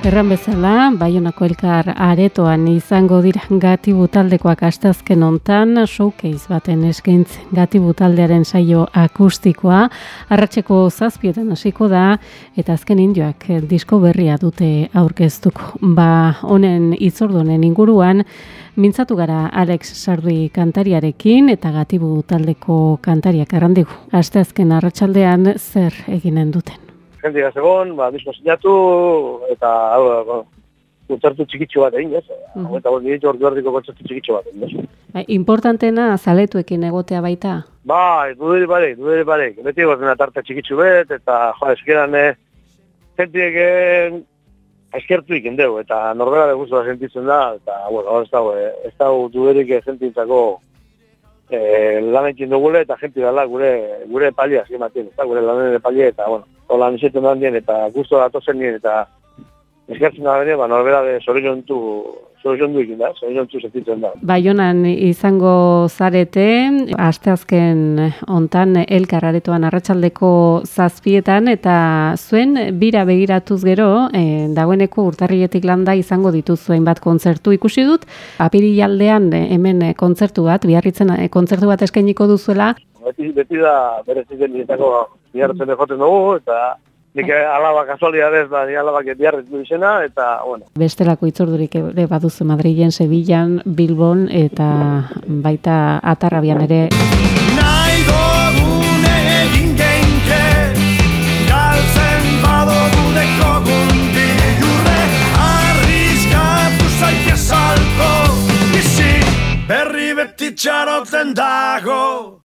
Erran bezala, Baionako elkar aretoan izango dira gati butaldekoak astazken ontan, showcase baten eskaintz gati butaldearen saio akustikoa, arratseko zazpietan hasiko da, eta azken indioak disko berria dute aurkeztuko. Ba, honen itzordonen inguruan, mintzatu gara Alex Sardui kantariarekin, eta gati taldeko kantariak errandigu. Asteazken arratsaldean zer eginen duten jende egon, ba, disko sinatu, eta hau, kontzertu txikitxo bat egin, ez? Mm -hmm. Eta hori ordu erdiko kontzertu txikitxo bat egin, ez? Ba, importantena zaletuekin egotea baita? Ba, duderi barek, duderi barek. Beti egoten tarte txikitxo bet, eta jo, eskeran, eh, zentiek eskertu ikin dugu, eta norbera de guztua sentitzen da, eta, bueno, ez dago, eh, ez dago duderik sentintzako eh, lan dugule, eta jenti dala gure, gure palia, ematen, eta gure lanen palia, eta, bueno, hola nisetan dan dien, eta guztu datozen dien, eta eskertzen da bene, ba, norbera de zoriontu, zoriontu ikin da, zoriontu sentitzen da. Baionan izango zarete, asteazken ontan elkarraretoan arratsaldeko zazpietan, eta zuen bira begiratuz gero, e, dagoeneko urtarrietik landa izango dituzuen bat kontzertu ikusi dut, apirialdean hemen kontzertu bat, biarritzen kontzertu bat eskainiko duzuela, beti, beti da berezik dietako bihartzen joten dugu, eta nik alaba kasualidadez da, ni alaba biharretu izena, eta, bueno. Bestelako itzordurik ere baduzu Madrilen, Sevillan, Bilbon, eta baita atarrabian ere. Nahi dogune egin genke, galtzen badogu deko gundi jurre, arriskatu zaitezalko, izi, berri beti txarotzen dago.